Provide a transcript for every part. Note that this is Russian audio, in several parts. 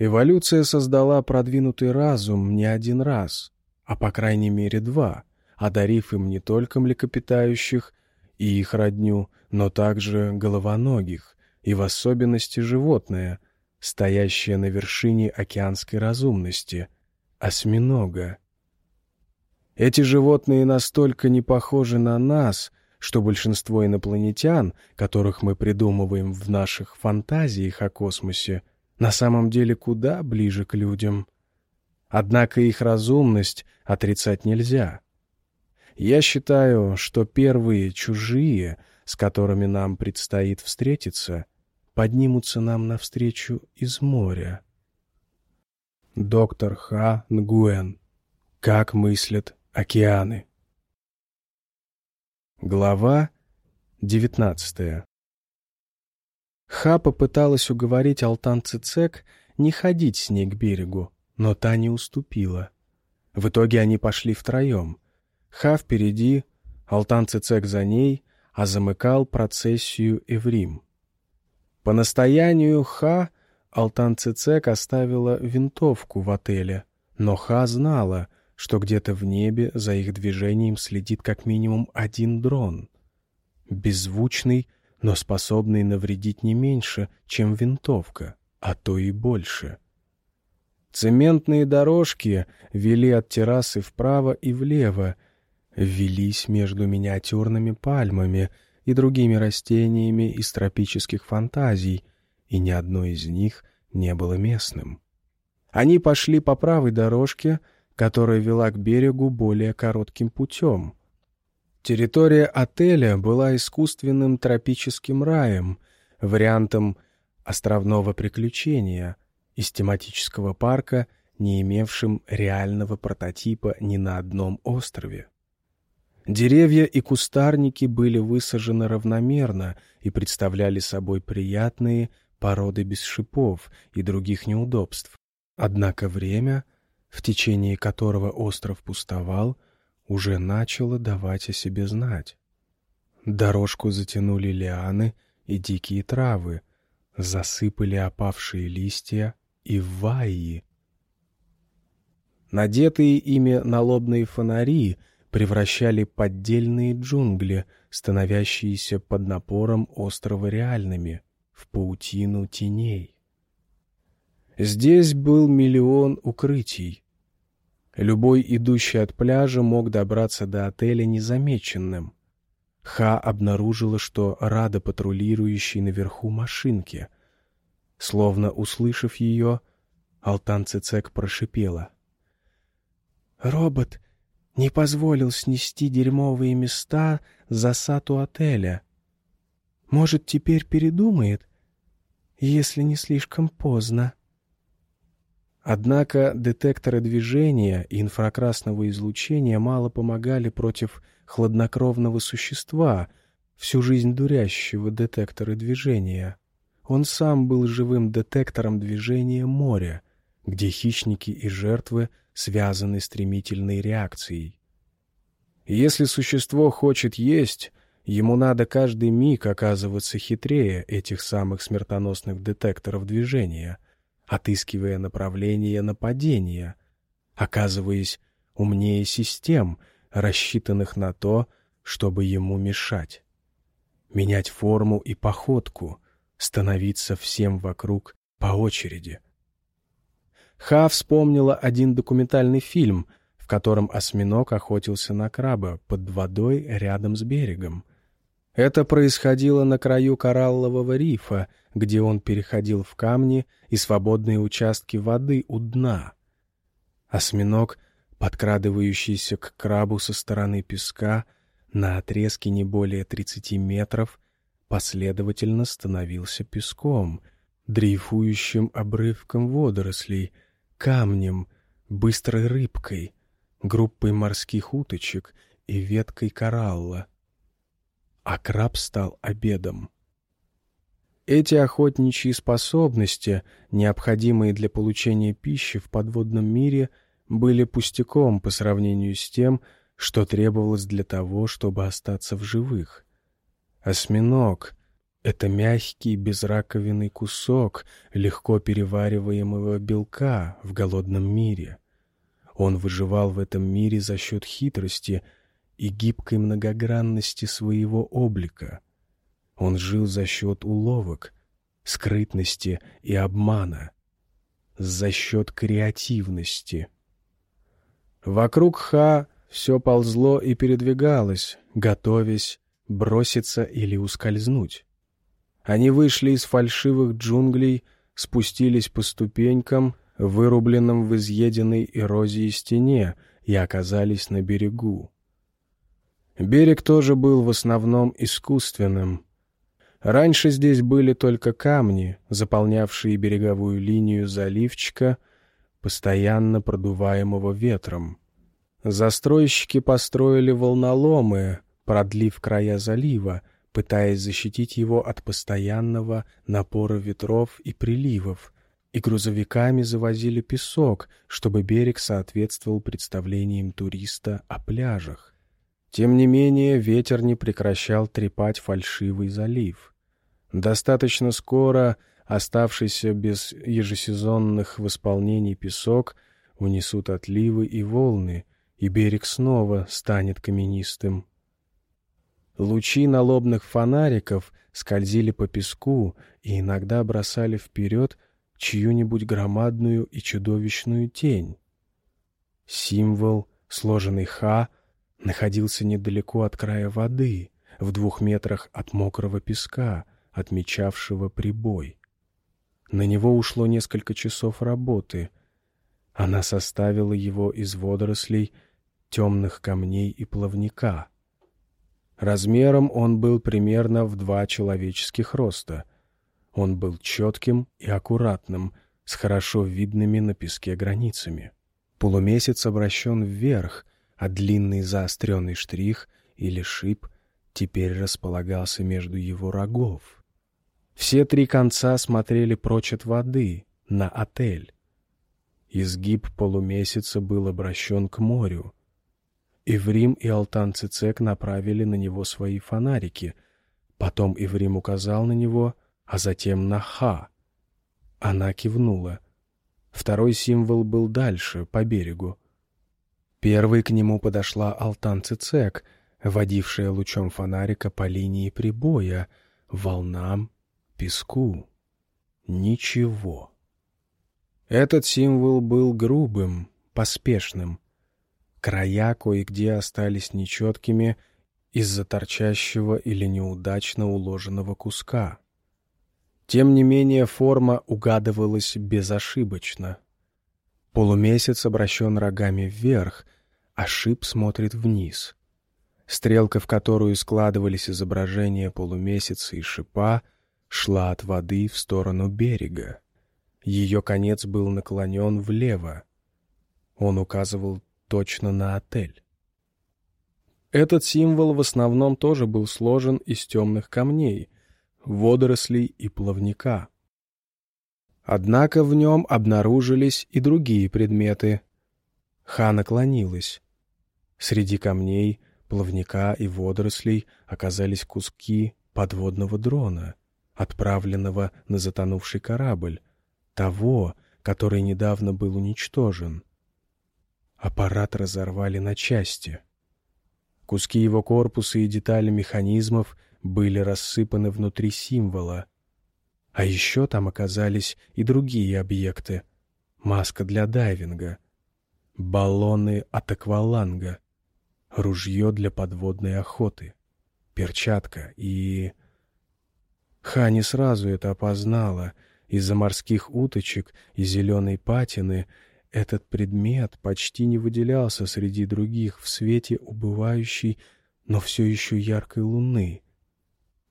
Эволюция создала продвинутый разум не один раз, а по крайней мере два, одарив им не только млекопитающих и их родню, но также головоногих, и в особенности животное, стоящее на вершине океанской разумности — осьминога. Эти животные настолько не похожи на нас, что большинство инопланетян, которых мы придумываем в наших фантазиях о космосе, на самом деле куда ближе к людям. Однако их разумность отрицать нельзя. Я считаю, что первые чужие, с которыми нам предстоит встретиться, поднимутся нам навстречу из моря. Доктор Ха Нгуэн. Как мыслят океаны. Глава девятнадцатая Ха попыталась уговорить Алтан Цицек не ходить с ней к берегу, но та не уступила. В итоге они пошли втроем. Ха впереди, Алтан Цицек за ней, а замыкал процессию Эврим. По настоянию Ха Алтан Цицек оставила винтовку в отеле, но Ха знала — что где-то в небе за их движением следит как минимум один дрон. Беззвучный, но способный навредить не меньше, чем винтовка, а то и больше. Цементные дорожки вели от террасы вправо и влево, велись между миниатюрными пальмами и другими растениями из тропических фантазий, и ни одно из них не было местным. Они пошли по правой дорожке — которая вела к берегу более коротким путем. Территория отеля была искусственным тропическим раем, вариантом островного приключения из тематического парка, не имевшим реального прототипа ни на одном острове. Деревья и кустарники были высажены равномерно и представляли собой приятные породы без шипов и других неудобств. Однако время — в течение которого остров пустовал, уже начало давать о себе знать. Дорожку затянули лианы и дикие травы, засыпали опавшие листья и ваи. Надетые ими налобные фонари превращали поддельные джунгли, становящиеся под напором острова реальными, в паутину теней. Здесь был миллион укрытий. Любой идущий от пляжа мог добраться до отеля незамеченным. Ха обнаружила, что рада патрулирующей наверху машинке. Словно услышав ее, Алтан Цицек прошипела. «Робот не позволил снести дерьмовые места засад у отеля. Может, теперь передумает, если не слишком поздно?» Однако детекторы движения и инфракрасного излучения мало помогали против хладнокровного существа, всю жизнь дурящего детекторы движения. Он сам был живым детектором движения моря, где хищники и жертвы связаны стремительной реакцией. Если существо хочет есть, ему надо каждый миг оказываться хитрее этих самых смертоносных детекторов движения — отыскивая направление нападения, оказываясь умнее систем, рассчитанных на то, чтобы ему мешать. Менять форму и походку, становиться всем вокруг по очереди. Ха вспомнила один документальный фильм, в котором осьминог охотился на краба под водой рядом с берегом. Это происходило на краю кораллового рифа, где он переходил в камни и свободные участки воды у дна. Осьминог, подкрадывающийся к крабу со стороны песка, на отрезке не более 30 метров, последовательно становился песком, дрейфующим обрывком водорослей, камнем, быстрой рыбкой, группой морских уточек и веткой коралла — а краб стал обедом. Эти охотничьи способности, необходимые для получения пищи в подводном мире, были пустяком по сравнению с тем, что требовалось для того, чтобы остаться в живых. Осьминог, Это мягкий безраковинный кусок легко перевариваемого белка в голодном мире. Он выживал в этом мире за счет хитрости и гибкой многогранности своего облика. Он жил за счет уловок, скрытности и обмана, за счет креативности. Вокруг Ха все ползло и передвигалось, готовясь броситься или ускользнуть. Они вышли из фальшивых джунглей, спустились по ступенькам, вырубленным в изъеденной эрозией стене, и оказались на берегу. Берег тоже был в основном искусственным. Раньше здесь были только камни, заполнявшие береговую линию заливчика, постоянно продуваемого ветром. Застройщики построили волноломы, продлив края залива, пытаясь защитить его от постоянного напора ветров и приливов, и грузовиками завозили песок, чтобы берег соответствовал представлениям туриста о пляжах. Тем не менее, ветер не прекращал трепать фальшивый залив. Достаточно скоро оставшийся без ежесезонных восполнений песок унесут отливы и волны, и берег снова станет каменистым. Лучи налобных фонариков скользили по песку и иногда бросали вперед чью-нибудь громадную и чудовищную тень. Символ, сложенный «Х», находился недалеко от края воды, в двух метрах от мокрого песка, отмечавшего прибой. На него ушло несколько часов работы. Она составила его из водорослей, темных камней и плавника. Размером он был примерно в два человеческих роста. Он был четким и аккуратным, с хорошо видными на песке границами. Полумесяц обращен вверх, а длинный заостренный штрих или шип теперь располагался между его рогов. Все три конца смотрели прочь от воды, на отель. Изгиб полумесяца был обращен к морю. Иврим и Алтан Цицек направили на него свои фонарики. Потом Иврим указал на него, а затем на Ха. Она кивнула. Второй символ был дальше, по берегу. Первой к нему подошла Алтан Цицек, водившая лучом фонарика по линии прибоя, волнам, песку. Ничего. Этот символ был грубым, поспешным. Края кое-где остались нечеткими из-за торчащего или неудачно уложенного куска. Тем не менее форма угадывалась безошибочно. Полумесяц обращен рогами вверх, а шип смотрит вниз. Стрелка, в которую складывались изображения полумесяца и шипа, шла от воды в сторону берега. Ее конец был наклонен влево. Он указывал точно на отель. Этот символ в основном тоже был сложен из темных камней, водорослей и плавника. Однако в нем обнаружились и другие предметы. Ха наклонилась. Среди камней, плавника и водорослей оказались куски подводного дрона, отправленного на затонувший корабль, того, который недавно был уничтожен. Аппарат разорвали на части. Куски его корпуса и детали механизмов были рассыпаны внутри символа — а еще там оказались и другие объекты. Маска для дайвинга, баллоны от акваланга, ружье для подводной охоты, перчатка и... Ха не сразу это опознала. Из-за морских уточек и зеленой патины этот предмет почти не выделялся среди других в свете убывающей, но все еще яркой луны —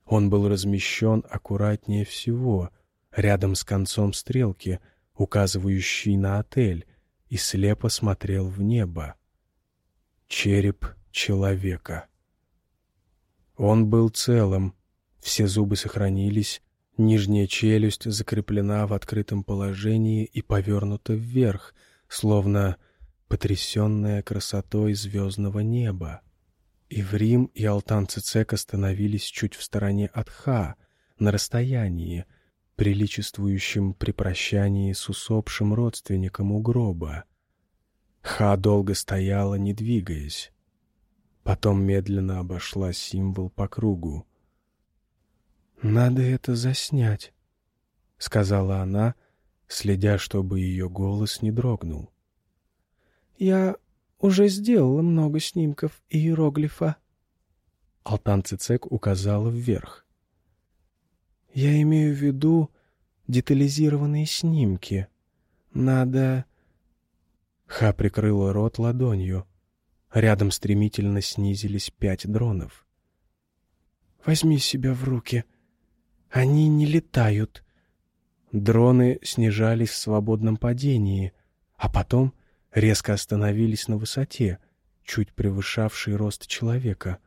он был размещен аккуратнее всего, рядом с концом стрелки, указывающей на отель, и слепо смотрел в небо. Череп человека. Он был целым, все зубы сохранились, нижняя челюсть закреплена в открытом положении и повернута вверх, словно потрясенная красотой звездного неба. И в Рим, и Алтан Цицек остановились чуть в стороне от Ха, на расстоянии, приличествующем при прощании с усопшим родственником у гроба. Ха долго стояла, не двигаясь. Потом медленно обошла символ по кругу. «Надо это заснять», — сказала она, следя, чтобы ее голос не дрогнул. «Я уже сделала много снимков иероглифа». Алтан Цицек указала вверх. «Я имею в виду детализированные снимки. Надо...» Ха прикрыла рот ладонью. Рядом стремительно снизились пять дронов. «Возьми себя в руки. Они не летают». Дроны снижались в свободном падении, а потом резко остановились на высоте, чуть превышавшей рост человека.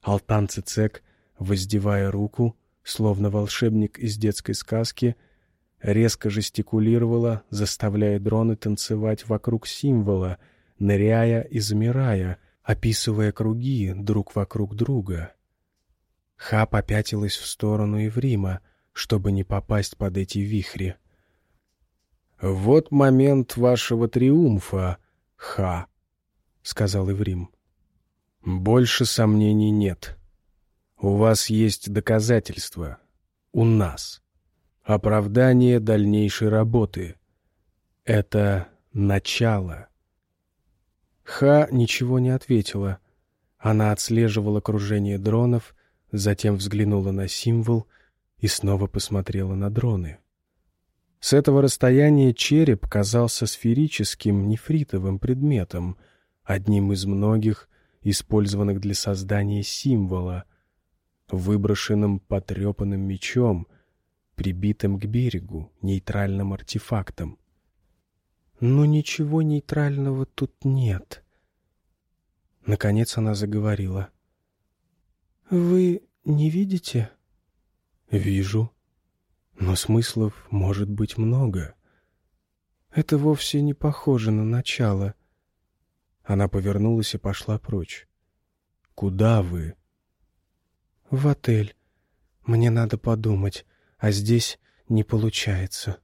Алтан Цицек, воздевая руку, словно волшебник из детской сказки, резко жестикулировала, заставляя дроны танцевать вокруг символа, ныряя и замирая, описывая круги друг вокруг друга. Ха попятилась в сторону Еврима, чтобы не попасть под эти вихри. «Вот момент вашего триумфа, Ха», — сказал Иврим. «Больше сомнений нет. У вас есть доказательства. У нас» оправдание дальнейшей работы. Это начало. Ха ничего не ответила. Она отслеживала кружение дронов, затем взглянула на символ и снова посмотрела на дроны. С этого расстояния череп казался сферическим нефритовым предметом, одним из многих, использованных для создания символа, выброшенным потрепанным мечом, прибитым к берегу нейтральным артефактом. Но ничего нейтрального тут нет. Наконец она заговорила. «Вы не видите?» «Вижу. Но смыслов может быть много. Это вовсе не похоже на начало». Она повернулась и пошла прочь. «Куда вы?» «В отель. Мне надо подумать а здесь не получается.